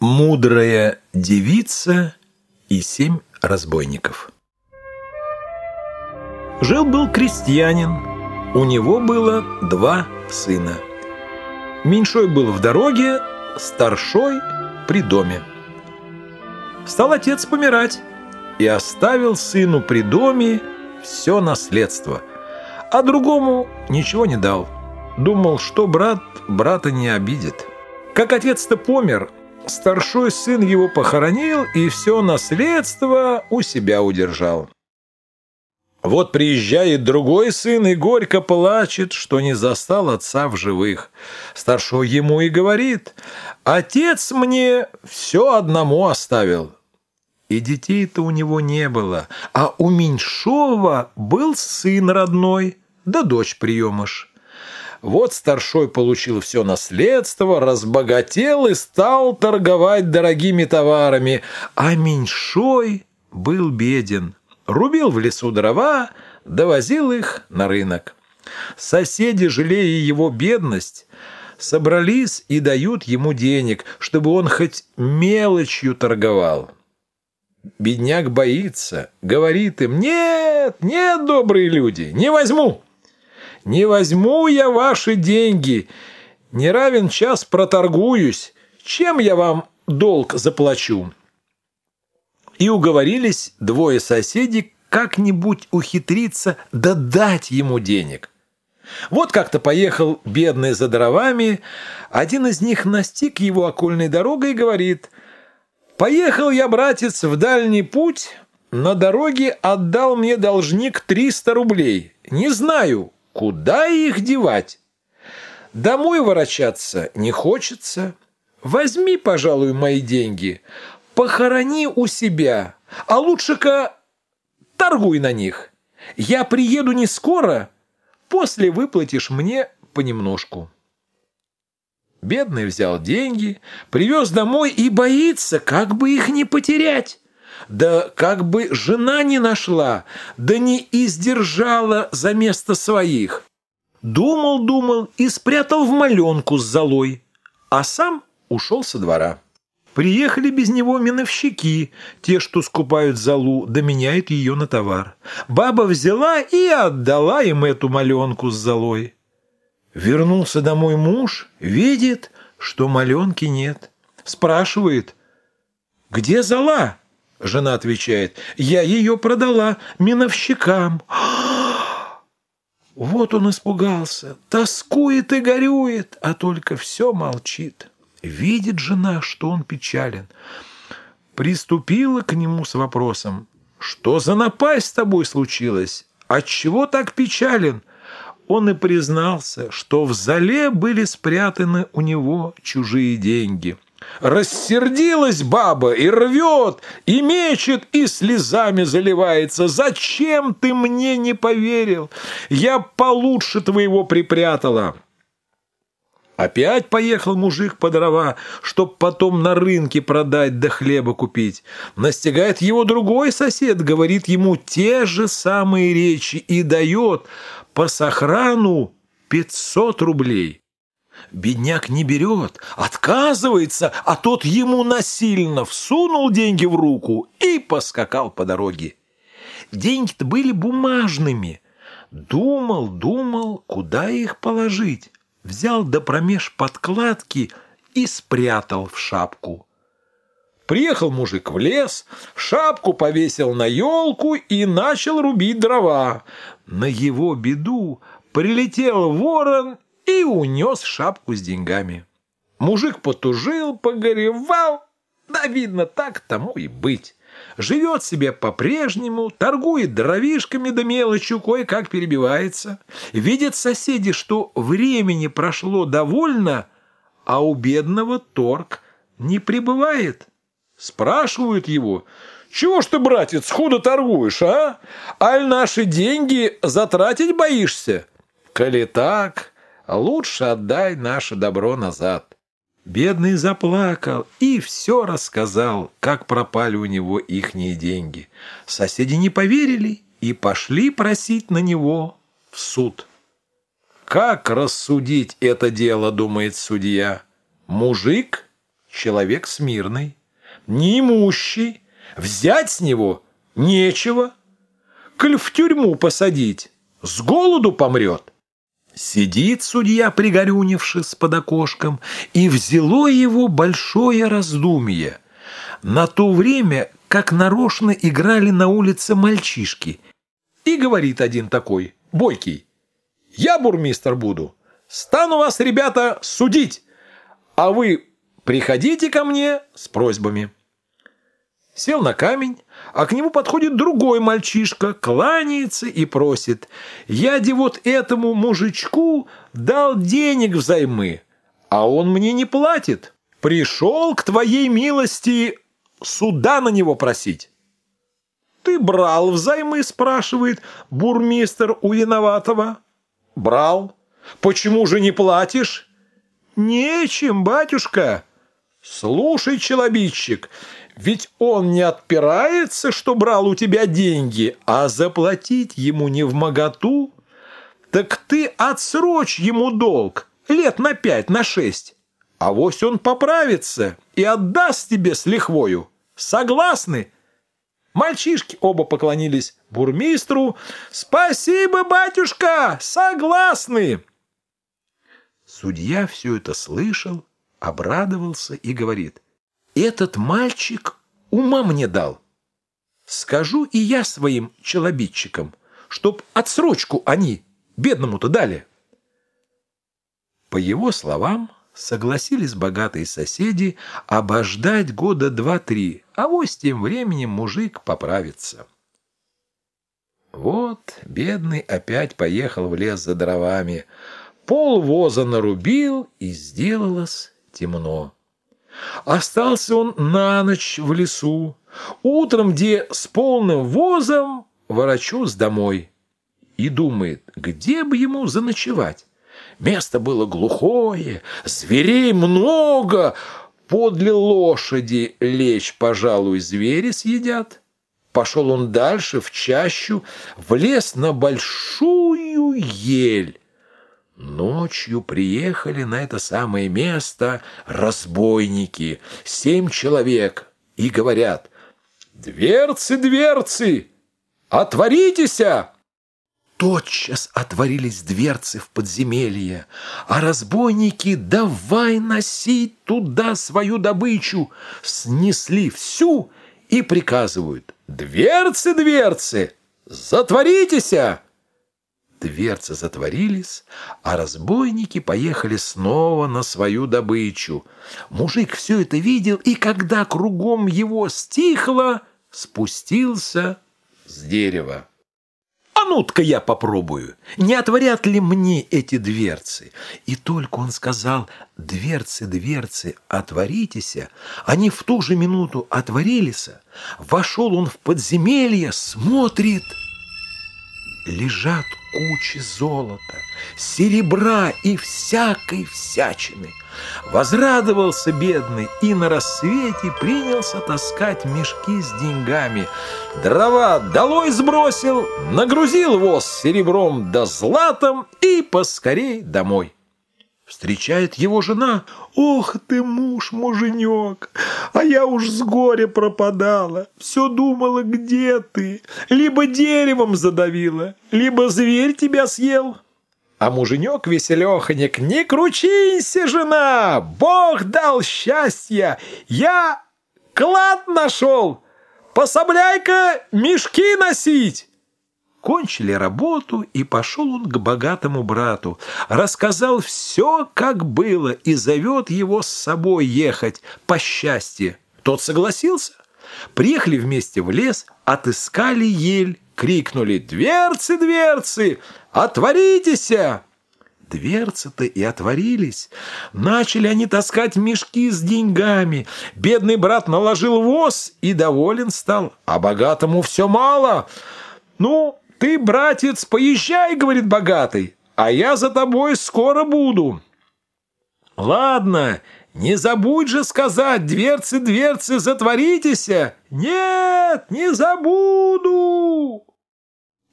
Мудрая девица и семь разбойников. Жил-был крестьянин, у него было два сына. Меньшой был в дороге, старшой при доме. Стал отец помирать и оставил сыну при доме все наследство, а другому ничего не дал. Думал, что брат брата не обидит. Как отец-то помер, старшой сын его похоронил и все наследство у себя удержал. Вот приезжает другой сын и горько плачет, что не застал отца в живых. Старшой ему и говорит, «Отец мне все одному оставил». И детей-то у него не было, а у меньшого был сын родной, да дочь приемыш. Вот старшой получил все наследство, разбогател и стал торговать дорогими товарами, а меньшой был беден. Рубил в лесу дрова, довозил их на рынок. Соседи, жалея его бедность, собрались и дают ему денег, чтобы он хоть мелочью торговал. Бедняк боится, говорит им, «Нет, нет, добрые люди, не возьму». Не возьму я ваши деньги. Не равен час проторгуюсь. Чем я вам долг заплачу?» И уговорились двое соседей как-нибудь ухитриться да дать ему денег. Вот как-то поехал бедный за дровами, один из них настиг его окольной дорогой и говорит, «Поехал я, братец, в дальний путь, на дороге отдал мне должник 300 рублей. Не знаю, Куда их девать? Домой ворочаться не хочется. Возьми, пожалуй, мои деньги, похорони у себя, а лучше-ка торгуй на них. Я приеду не скоро, после выплатишь мне понемножку. Бедный взял деньги, привез домой и боится, как бы их не потерять. Да как бы жена не нашла, да не издержала за место своих. Думал, думал и спрятал в маленку с золой, а сам ушел со двора. Приехали без него миновщики, те, что скупают золу, да меняют ее на товар. Баба взяла и отдала им эту маленку с золой. Вернулся домой муж, видит, что маленки нет. Спрашивает, где зола? Жена отвечает, я ее продала миновщикам. Вот он испугался, тоскует и горюет, а только все молчит. Видит жена, что он печален. Приступила к нему с вопросом, что за напасть с тобой случилась? Отчего так печален? Он и признался, что в зале были спрятаны у него чужие деньги – Рассердилась баба и рвет, и мечет, и слезами заливается. Зачем ты мне не поверил? Я получше твоего припрятала. Опять поехал мужик по дрова, чтоб потом на рынке продать да хлеба купить. Настигает его другой сосед, говорит ему те же самые речи и дает по сохрану пятьсот рублей. Бедняк не берет, отказывается, а тот ему насильно всунул деньги в руку и поскакал по дороге. Деньги-то были бумажными. Думал, думал, куда их положить. Взял до промеж подкладки и спрятал в шапку. Приехал мужик в лес, шапку повесил на елку и начал рубить дрова. На его беду прилетел ворон и унес шапку с деньгами. Мужик потужил, погоревал, да, видно, так тому и быть. Живет себе по-прежнему, торгует дровишками да мелочью, кое-как перебивается. Видят соседи, что времени прошло довольно, а у бедного торг не прибывает. Спрашивают его, чего ж ты, братец, худо торгуешь, а? Аль наши деньги затратить боишься? Коли так, лучше отдай наше добро назад». Бедный заплакал и все рассказал, как пропали у него ихние деньги. Соседи не поверили и пошли просить на него в суд. Как рассудить это дело, думает судья? Мужик человек смирный, неимущий, взять с него нечего, коль в тюрьму посадить, с голоду помрет. Сидит судья, пригорюнившись под окошком, и взяло его большое раздумье. На то время, как нарочно играли на улице мальчишки. И говорит один такой, бойкий, «Я бурмистр буду, стану вас, ребята, судить, а вы приходите ко мне с просьбами». Сел на камень, а к нему подходит другой мальчишка, кланяется и просит. «Я де вот этому мужичку дал денег взаймы, а он мне не платит. Пришел к твоей милости суда на него просить». «Ты брал взаймы?» – спрашивает бурмистр у виноватого. «Брал. Почему же не платишь?» «Нечем, батюшка». «Слушай, челобитчик, ведь он не отпирается, что брал у тебя деньги, а заплатить ему не в моготу. Так ты отсрочь ему долг лет на пять, на шесть. А вось он поправится и отдаст тебе с лихвою. Согласны?» Мальчишки оба поклонились бурмистру. «Спасибо, батюшка! Согласны!» Судья все это слышал, обрадовался и говорит – этот мальчик ума мне дал. Скажу и я своим челобитчикам, чтоб отсрочку они бедному-то дали. По его словам, согласились богатые соседи обождать года два-три, а вось тем временем мужик поправится. Вот бедный опять поехал в лес за дровами, пол воза нарубил, и сделалось темно. Остался он на ночь в лесу. Утром, где с полным возом, ворочусь домой. И думает, где бы ему заночевать. Место было глухое, зверей много. Подле лошади лечь, пожалуй, звери съедят. Пошел он дальше, в чащу, влез на большую ель. Ночью приехали на это самое место разбойники, семь человек, и говорят «Дверцы, дверцы, отворитеся!» Тотчас отворились дверцы в подземелье, а разбойники давай носить туда свою добычу, снесли всю и приказывают «Дверцы, дверцы, затворитеся!» Дверцы затворились, а разбойники поехали снова на свою добычу. Мужик все это видел, и когда кругом его стихло, спустился с дерева. «А ну-ка я попробую, не отворят ли мне эти дверцы?» И только он сказал «Дверцы, дверцы, отворитесь», они в ту же минуту отворились. Вошел он в подземелье, смотрит — лежат кучи золота, серебра и всякой всячины. Возрадовался бедный и на рассвете принялся таскать мешки с деньгами. Дрова долой сбросил, нагрузил воз серебром да златом и поскорей домой. Встречает его жена. «Ох ты, муж, муженек, а я уж с горя пропадала. Все думала, где ты. Либо деревом задавила, либо зверь тебя съел». А муженек веселеханек, «Не кручинься, жена! Бог дал счастье! Я клад нашел! Пособляй-ка мешки носить!» Кончили работу, и пошел он к богатому брату. Рассказал все, как было, и зовет его с собой ехать по счастью. Тот согласился. Приехали вместе в лес, отыскали ель, крикнули «Дверцы, дверцы! Отворитесь!» Дверцы-то и отворились. Начали они таскать мешки с деньгами. Бедный брат наложил воз и доволен стал, а богатому все мало. Ну, «Ты, братец, поезжай, — говорит богатый, — а я за тобой скоро буду». «Ладно, не забудь же сказать, дверцы, дверцы, затворитесь!» «Нет, не забуду!»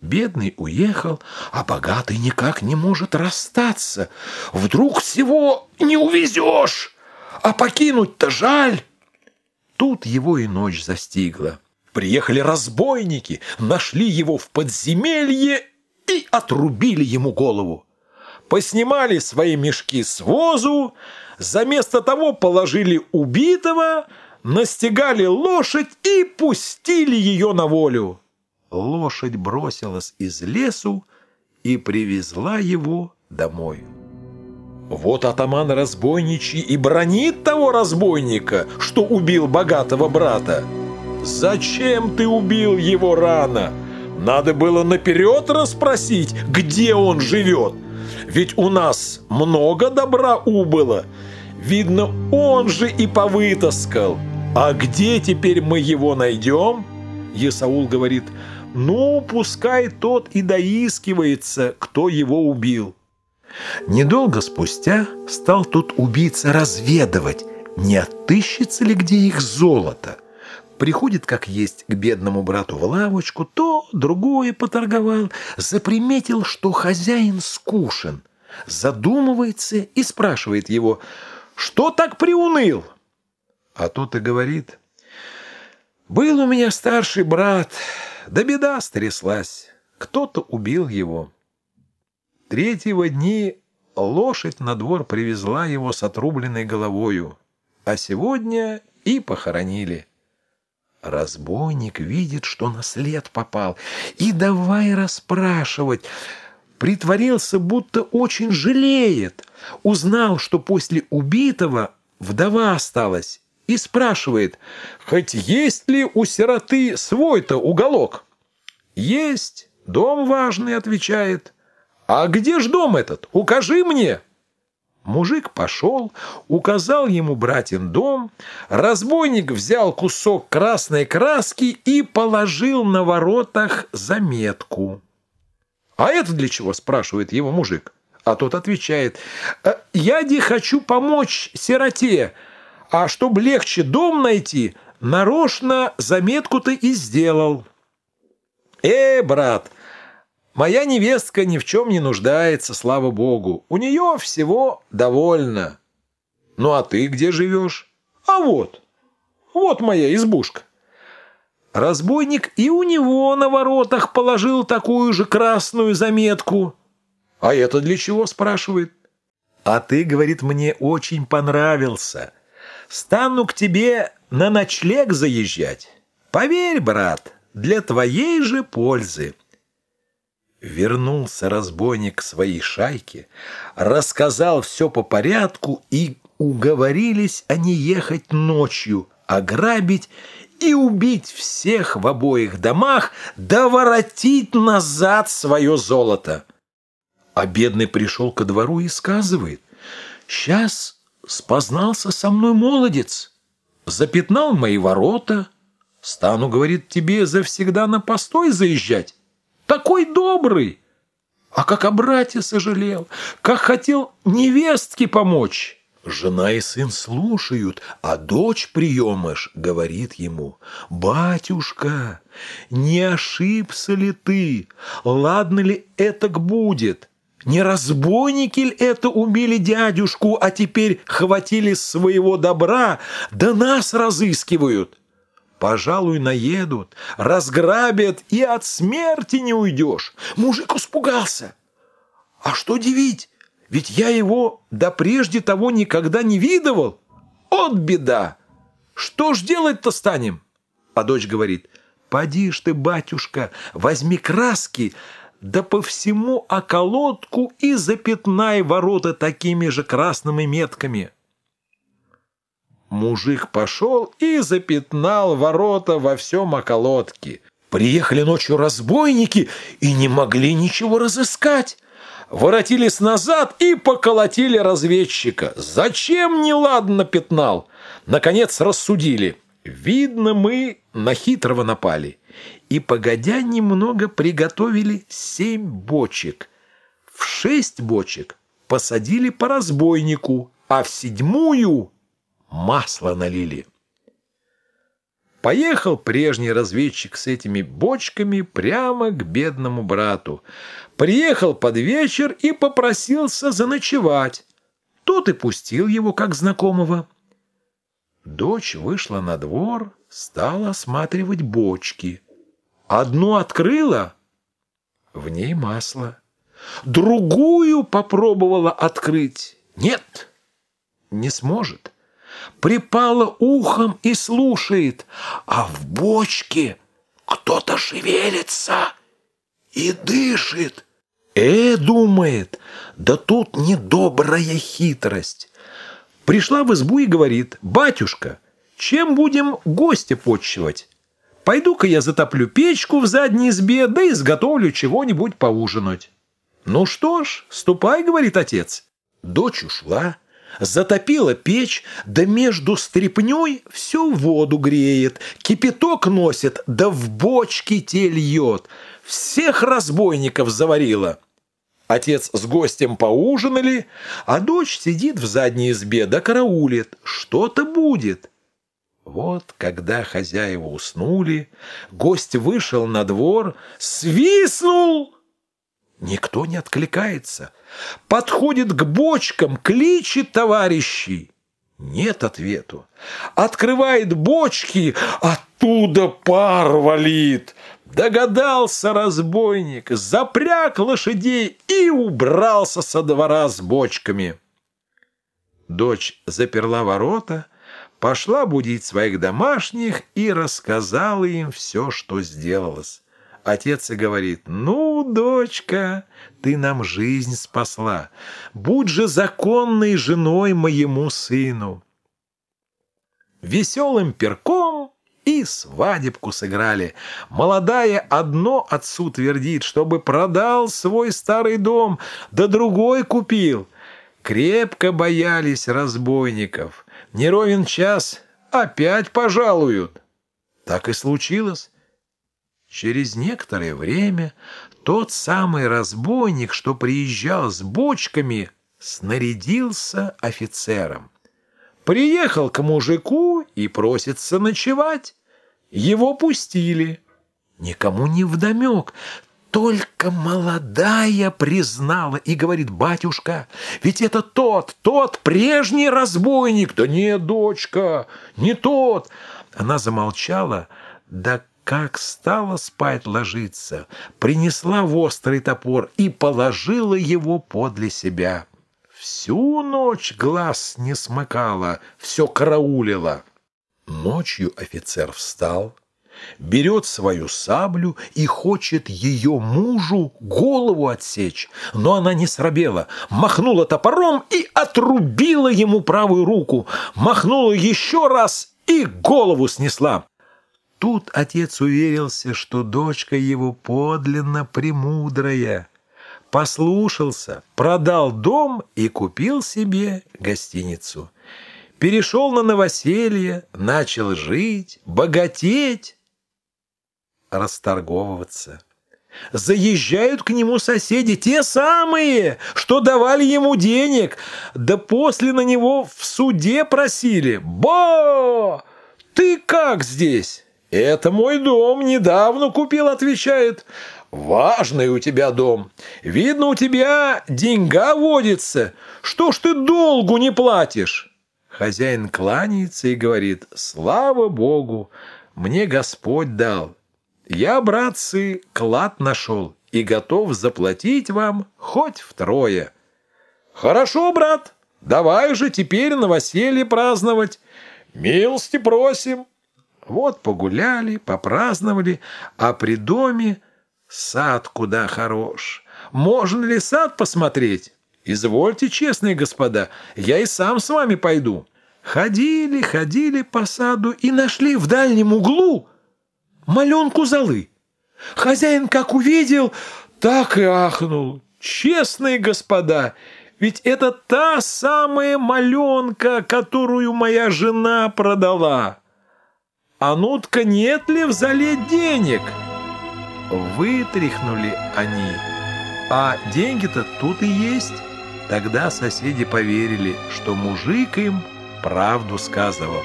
Бедный уехал, а богатый никак не может расстаться. Вдруг всего не увезешь. а покинуть-то жаль. Тут его и ночь застигла. Приехали разбойники, нашли его в подземелье и отрубили ему голову. Поснимали свои мешки с возу, за место того положили убитого, настигали лошадь и пустили ее на волю. Лошадь бросилась из лесу и привезла его домой. Вот атаман разбойничий и бронит того разбойника, что убил богатого брата. Зачем ты убил его рано? Надо было наперед расспросить, где он живет. Ведь у нас много добра убыло. Видно, он же и повытаскал. А где теперь мы его найдем? Есаул говорит, ну, пускай тот и доискивается, кто его убил. Недолго спустя стал тут убийца разведывать, не отыщется ли где их золото. Приходит, как есть, к бедному брату в лавочку, то другое поторговал, заприметил, что хозяин скушен, задумывается и спрашивает его, что так приуныл? А тот и говорит, был у меня старший брат, да беда стряслась, кто-то убил его. Третьего дни лошадь на двор привезла его с отрубленной головою, а сегодня и похоронили. Разбойник видит, что на след попал, и давай расспрашивать. Притворился, будто очень жалеет. Узнал, что после убитого вдова осталась, и спрашивает, хоть есть ли у сироты свой-то уголок? «Есть, дом важный», — отвечает. «А где ж дом этот? Укажи мне!» Мужик пошел, указал ему братин дом, разбойник взял кусок красной краски и положил на воротах заметку. «А это для чего?» – спрашивает его мужик. А тот отвечает, «Э, «Я де хочу помочь сироте, а чтобы легче дом найти, нарочно заметку-то и сделал». «Э, брат!» Моя невестка ни в чем не нуждается, слава богу. У нее всего довольно. Ну а ты где живешь? А вот, вот моя избушка. Разбойник и у него на воротах положил такую же красную заметку. А это для чего, спрашивает? А ты, говорит, мне очень понравился. Стану к тебе на ночлег заезжать. Поверь, брат, для твоей же пользы. Вернулся разбойник к своей шайке, рассказал все по порядку и уговорились они ехать ночью, ограбить и убить всех в обоих домах, да воротить назад свое золото. А бедный пришел ко двору и сказывает, «Сейчас спознался со мной молодец, запятнал мои ворота, стану, говорит, тебе завсегда на постой заезжать» такой добрый. А как о брате сожалел, как хотел невестке помочь. Жена и сын слушают, а дочь приемыш говорит ему, «Батюшка, не ошибся ли ты? Ладно ли это будет? Не разбойники ли это убили дядюшку, а теперь хватили своего добра, да нас разыскивают?» Пожалуй, наедут, разграбят, и от смерти не уйдешь. Мужик испугался. А что дивить? Ведь я его до прежде того никогда не видывал. От беда! Что ж делать-то станем? А дочь говорит, поди ж ты, батюшка, возьми краски, да по всему околотку и запятнай ворота такими же красными метками. Мужик пошел и запятнал ворота во всем околотке. Приехали ночью разбойники и не могли ничего разыскать. Воротились назад и поколотили разведчика. Зачем неладно пятнал? Наконец рассудили. Видно, мы на хитрого напали. И, погодя немного, приготовили семь бочек. В шесть бочек посадили по разбойнику, а в седьмую масло налили. Поехал прежний разведчик с этими бочками прямо к бедному брату. Приехал под вечер и попросился заночевать. Тот и пустил его как знакомого. Дочь вышла на двор, стала осматривать бочки. Одну открыла, в ней масло. Другую попробовала открыть. Нет, не сможет. Припала ухом и слушает, а в бочке кто-то шевелится и дышит. Э, думает, да тут недобрая хитрость. Пришла в избу и говорит, «Батюшка, чем будем гостя почивать? Пойду-ка я затоплю печку в задней избе, да изготовлю чего-нибудь поужинать». «Ну что ж, ступай», — говорит отец. Дочь ушла, затопила печь, да между стрепней всю воду греет, кипяток носит, да в бочке те льет. Всех разбойников заварила. Отец с гостем поужинали, а дочь сидит в задней избе да караулит. Что-то будет. Вот, когда хозяева уснули, гость вышел на двор, свистнул. Никто не откликается. Подходит к бочкам, кличет товарищей. Нет ответу. Открывает бочки, оттуда пар валит. Догадался разбойник, запряг лошадей и убрался со двора с бочками. Дочь заперла ворота, пошла будить своих домашних и рассказала им все, что сделалось. Отец и говорит, «Ну, дочка, ты нам жизнь спасла. Будь же законной женой моему сыну». Веселым перком и свадебку сыграли. Молодая одно отцу твердит, чтобы продал свой старый дом, да другой купил. Крепко боялись разбойников. Не ровен час опять пожалуют. Так и случилось. Через некоторое время тот самый разбойник, что приезжал с бочками, снарядился офицером. Приехал к мужику и просится ночевать. Его пустили. Никому не вдомек. Только молодая признала и говорит, батюшка, ведь это тот, тот прежний разбойник. Да нет, дочка, не тот. Она замолчала, да как стала спать ложиться, принесла острый топор и положила его подле себя. Всю ночь глаз не смыкала, все караулила. Ночью офицер встал, берет свою саблю и хочет ее мужу голову отсечь. Но она не срабела, махнула топором и отрубила ему правую руку, махнула еще раз и голову снесла. Тут отец уверился, что дочка его подлинно премудрая послушался, продал дом и купил себе гостиницу. Перешел на новоселье, начал жить, богатеть, расторговываться. Заезжают к нему соседи, те самые, что давали ему денег, да после на него в суде просили. «Бо! Ты как здесь?» «Это мой дом, недавно купил», — отвечает. Важный у тебя дом. Видно, у тебя деньга водится. Что ж ты долгу не платишь?» Хозяин кланяется и говорит, «Слава Богу, мне Господь дал. Я, братцы, клад нашел и готов заплатить вам хоть втрое». «Хорошо, брат, давай же теперь новоселье праздновать. Милости просим». Вот погуляли, попраздновали, а при доме Сад куда хорош. Можно ли сад посмотреть? Извольте, честные господа, я и сам с вами пойду. Ходили, ходили по саду и нашли в дальнем углу маленку золы. Хозяин как увидел, так и ахнул. Честные господа, ведь это та самая маленка, которую моя жена продала. А ну-ка нет ли в зале денег?» Вытряхнули они. А деньги-то тут и есть. Тогда соседи поверили, что мужик им правду сказывал.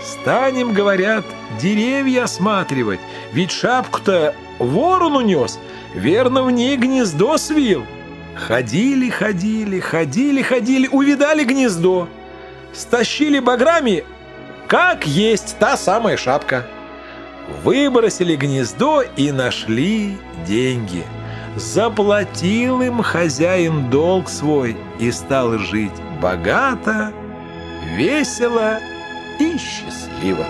«Станем, — говорят, — деревья осматривать, ведь шапку-то ворон унес, верно, в ней гнездо свил». Ходили, ходили, ходили, ходили, увидали гнездо, стащили баграми, как есть та самая шапка. Выбросили гнездо и нашли деньги. Заплатил им хозяин долг свой и стал жить богато, весело и счастливо.